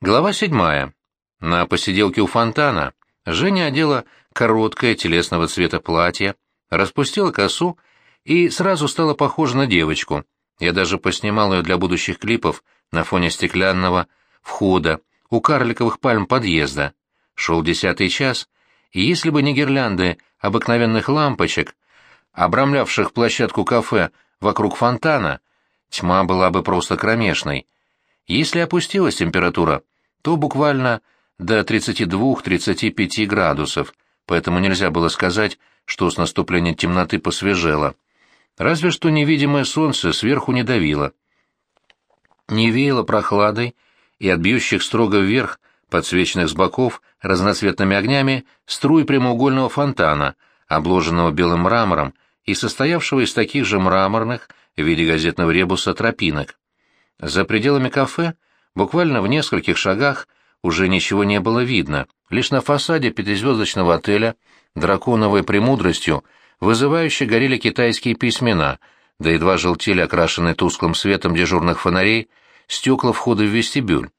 Глава седьмая. На посиделке у фонтана Женя одела короткое телесного цвета платье, распустила косу и сразу стала похожа на девочку. Я даже поснимал ее для будущих клипов на фоне стеклянного входа у карликовых пальм подъезда. Шел десятый час, и если бы не гирлянды обыкновенных лампочек, обрамлявших площадку кафе вокруг фонтана, тьма была бы просто кромешной — если опустилась температура, то буквально до 32-35 градусов, поэтому нельзя было сказать, что с наступлением темноты посвежело. Разве что невидимое солнце сверху не давило. Не веяло прохладой, и от бьющих строго вверх, подсвеченных с боков, разноцветными огнями, струй прямоугольного фонтана, обложенного белым мрамором и состоявшего из таких же мраморных в виде газетного ребуса тропинок. За пределами кафе, буквально в нескольких шагах, уже ничего не было видно, лишь на фасаде пятизвездочного отеля драконовой премудростью вызывающе горели китайские письмена, да едва желтели окрашенные тусклым светом дежурных фонарей стекла входа в вестибюль.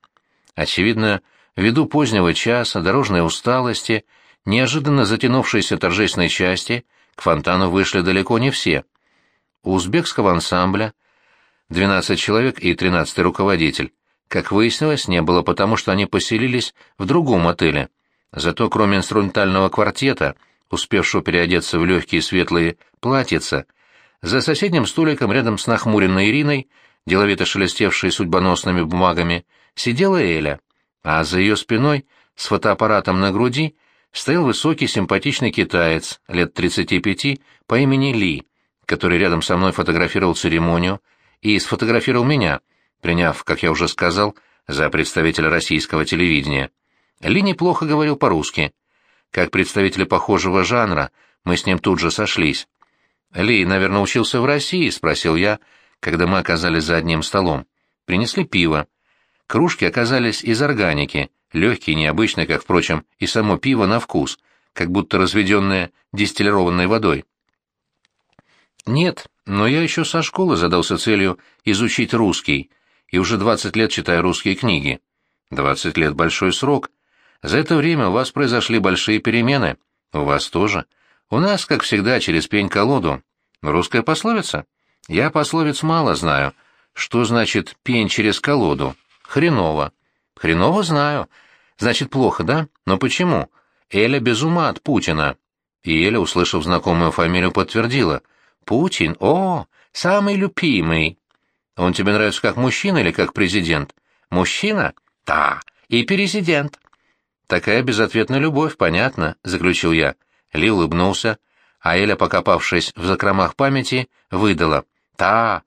Очевидно, ввиду позднего часа, дорожной усталости, неожиданно затянувшейся торжественной части, к фонтану вышли далеко не все. У узбекского ансамбля — 12 человек и 13 руководитель. Как выяснилось, не было потому, что они поселились в другом отеле. Зато кроме инструментального квартета, успевшего переодеться в легкие светлые платьица, за соседним столиком рядом с нахмуренной Ириной, деловито шелестевшей судьбоносными бумагами, сидела Эля, а за ее спиной, с фотоаппаратом на груди, стоял высокий симпатичный китаец, лет 35, по имени Ли, который рядом со мной фотографировал церемонию, и сфотографировал меня, приняв, как я уже сказал, за представителя российского телевидения. Ли неплохо говорил по-русски. Как представители похожего жанра, мы с ним тут же сошлись. «Ли, наверное, учился в России?» — спросил я, когда мы оказались за одним столом. Принесли пиво. Кружки оказались из органики, легкие, необычные, как, впрочем, и само пиво на вкус, как будто разведенное дистиллированной водой. «Нет, но я еще со школы задался целью изучить русский, и уже 20 лет читаю русские книги. 20 лет — большой срок. За это время у вас произошли большие перемены. У вас тоже. У нас, как всегда, через пень-колоду. Русская пословица? Я пословиц мало знаю. Что значит «пень через колоду»? Хреново. Хреново знаю. Значит, плохо, да? Но почему? Эля без ума от Путина. И Эля, услышав знакомую фамилию, подтвердила — Путин? О, самый любимый. Он тебе нравится как мужчина или как президент? Мужчина? Да. И президент. Такая безответная любовь, понятно, заключил я. Ли улыбнулся, а Эля, покопавшись в закромах памяти, выдала. Та,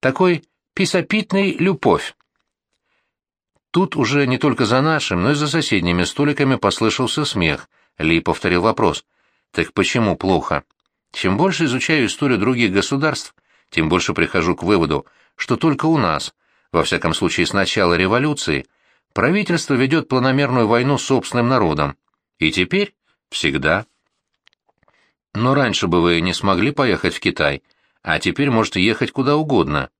такой писопитный любовь. Тут уже не только за нашим, но и за соседними столиками послышался смех. Ли повторил вопрос. «Так почему плохо?» Чем больше изучаю историю других государств, тем больше прихожу к выводу, что только у нас, во всяком случае с начала революции, правительство ведет планомерную войну с собственным народом. И теперь всегда. Но раньше бы вы не смогли поехать в Китай, а теперь можете ехать куда угодно.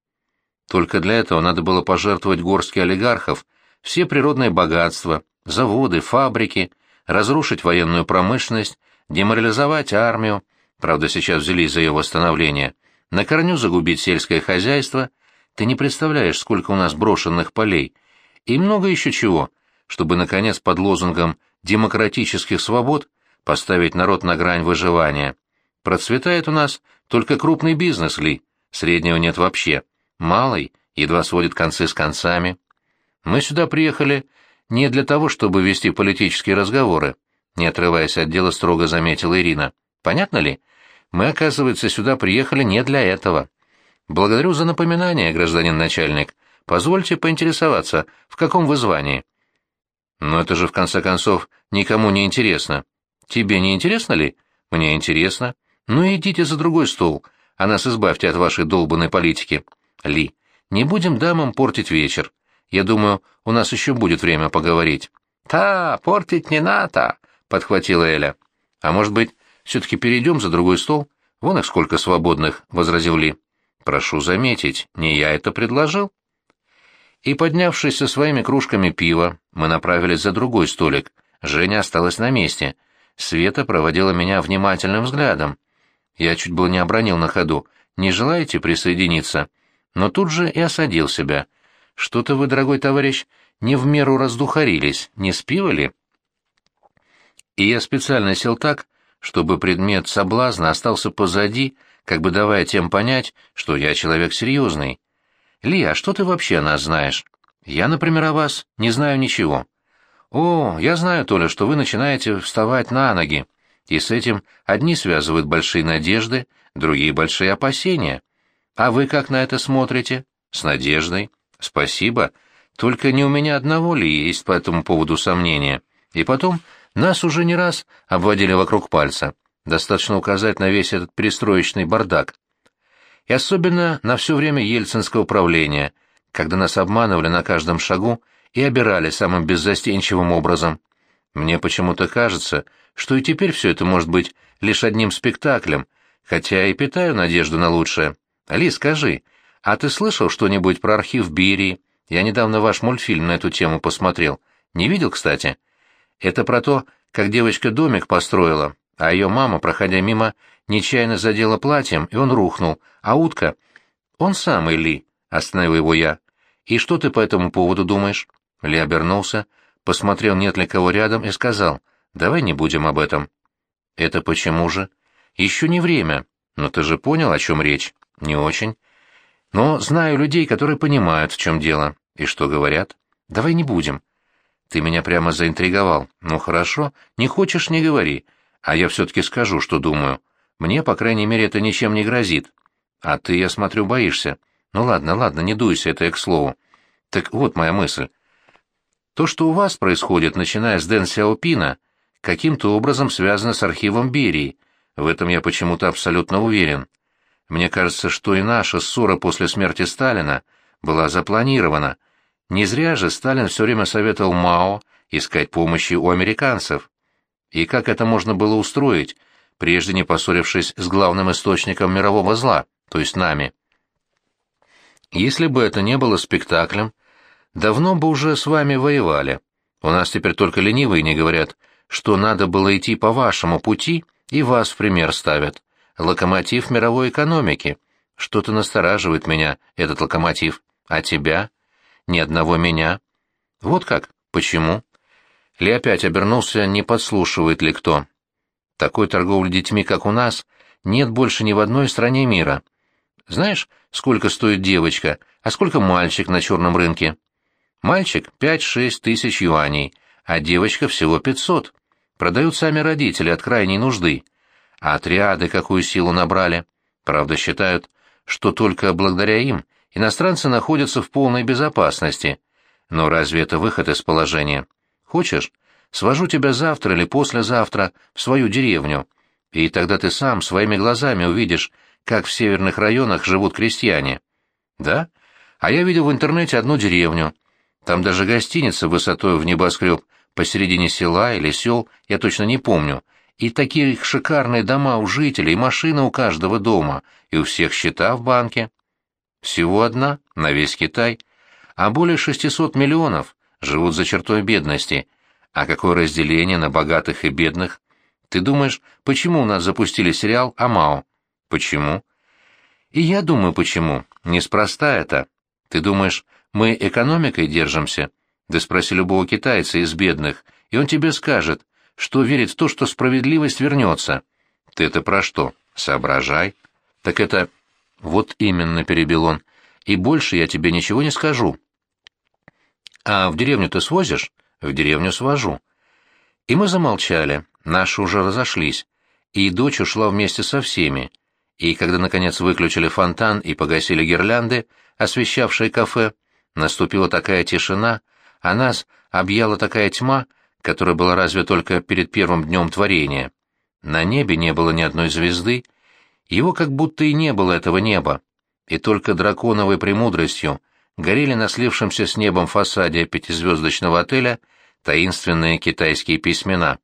Только для этого надо было пожертвовать горстки олигархов, все природные богатства, заводы, фабрики, разрушить военную промышленность, деморализовать армию, правда, сейчас взялись за ее восстановление, на корню загубить сельское хозяйство, ты не представляешь, сколько у нас брошенных полей, и много еще чего, чтобы, наконец, под лозунгом демократических свобод поставить народ на грань выживания. Процветает у нас только крупный бизнес, Ли, среднего нет вообще, малый едва сводит концы с концами. Мы сюда приехали не для того, чтобы вести политические разговоры, не отрываясь от дела, строго заметила Ирина. Понятно ли? Мы, оказывается, сюда приехали не для этого. Благодарю за напоминание, гражданин начальник. Позвольте поинтересоваться, в каком вы звании? Но это же, в конце концов, никому не интересно. Тебе не интересно ли? Мне интересно. Ну идите за другой стол, а нас избавьте от вашей долбанной политики. Ли, не будем дамам портить вечер. Я думаю, у нас еще будет время поговорить. «Та, портить не надо», — подхватила Эля. «А может быть, все-таки перейдем за другой стол? Вон их сколько свободных, — возразил Ли. Прошу заметить, не я это предложил. И, поднявшись со своими кружками пива, мы направились за другой столик. Женя осталась на месте. Света проводила меня внимательным взглядом. Я чуть было не обронил на ходу. «Не желаете присоединиться?» Но тут же и осадил себя. «Что-то вы, дорогой товарищ, не в меру раздухарились, не спивали?» И я специально сел так, чтобы предмет соблазна остался позади, как бы давая тем понять, что я человек серьезный. «Ли, а что ты вообще о нас знаешь?» «Я, например, о вас не знаю ничего». «О, я знаю, Толя, что вы начинаете вставать на ноги, и с этим одни связывают большие надежды, другие — большие опасения. А вы как на это смотрите?» «С надеждой». «Спасибо. Только не у меня одного ли есть по этому поводу сомнения. И потом, нас уже не раз обводили вокруг пальца. Достаточно указать на весь этот перестроечный бардак. И особенно на все время ельцинского правления, когда нас обманывали на каждом шагу и обирали самым беззастенчивым образом. Мне почему-то кажется, что и теперь все это может быть лишь одним спектаклем, хотя и питаю надежду на лучшее. Али, скажи, а ты слышал что-нибудь про архив Берии? Я недавно ваш мультфильм на эту тему посмотрел. Не видел, кстати? Это про то, как девочка домик построила, а ее мама, проходя мимо, нечаянно задела платьем, и он рухнул. А утка? Он самый Ли, остановил его я. И что ты по этому поводу думаешь? Ли обернулся, посмотрел, нет ли кого рядом, и сказал, давай не будем об этом. Это почему же? Еще не время. Но ты же понял, о чем речь? Не очень. Но знаю людей, которые понимают, в чем дело. И что говорят? Давай не будем. Ты меня прямо заинтриговал. Ну хорошо, не хочешь — не говори. А я все-таки скажу, что думаю. Мне, по крайней мере, это ничем не грозит. А ты, я смотрю, боишься. Ну ладно, ладно, не дуйся, это я к слову. Так вот моя мысль. То, что у вас происходит, начиная с Дэн Сяопина, каким-то образом связано с архивом Берии. В этом я почему-то абсолютно уверен. Мне кажется, что и наша ссора после смерти Сталина была запланирована, не зря же Сталин все время советовал Мао искать помощи у американцев. И как это можно было устроить, прежде не поссорившись с главным источником мирового зла, то есть нами? Если бы это не было спектаклем, давно бы уже с вами воевали. У нас теперь только ленивые не говорят, что надо было идти по вашему пути, и вас в пример ставят. Локомотив мировой экономики. Что-то настораживает меня, этот локомотив. А тебя? Ни одного меня. Вот как? Почему? Ли опять обернулся, не подслушивает ли кто. Такой торговли детьми, как у нас, нет больше ни в одной стране мира. Знаешь, сколько стоит девочка, а сколько мальчик на черном рынке? Мальчик — пять-шесть тысяч юаней, а девочка всего пятьсот. Продают сами родители от крайней нужды. А отряды какую силу набрали. Правда, считают, что только благодаря им Иностранцы находятся в полной безопасности. Но разве это выход из положения? Хочешь, свожу тебя завтра или послезавтра в свою деревню, и тогда ты сам своими глазами увидишь, как в северных районах живут крестьяне. Да? А я видел в интернете одну деревню. Там даже гостиница высотой в небоскреб посередине села или сел, я точно не помню. И такие шикарные дома у жителей, машина у каждого дома, и у всех счета в банке. Всего одна, на весь Китай. А более 600 миллионов живут за чертой бедности. А какое разделение на богатых и бедных? Ты думаешь, почему у нас запустили сериал о Мао? Почему? И я думаю, почему. Неспроста это. Ты думаешь, мы экономикой держимся? Да спроси любого китайца из бедных, и он тебе скажет, что верит в то, что справедливость вернется. Ты это про что? Соображай. Так это «Вот именно», — перебил он, — «и больше я тебе ничего не скажу». «А в деревню ты свозишь?» «В деревню свожу». И мы замолчали, наши уже разошлись, и дочь ушла вместе со всеми, и когда, наконец, выключили фонтан и погасили гирлянды, освещавшие кафе, наступила такая тишина, а нас объяла такая тьма, которая была разве только перед первым днем творения. На небе не было ни одной звезды, его как будто и не было этого неба, и только драконовой премудростью горели на слившемся с небом фасаде пятизвездочного отеля таинственные китайские письмена.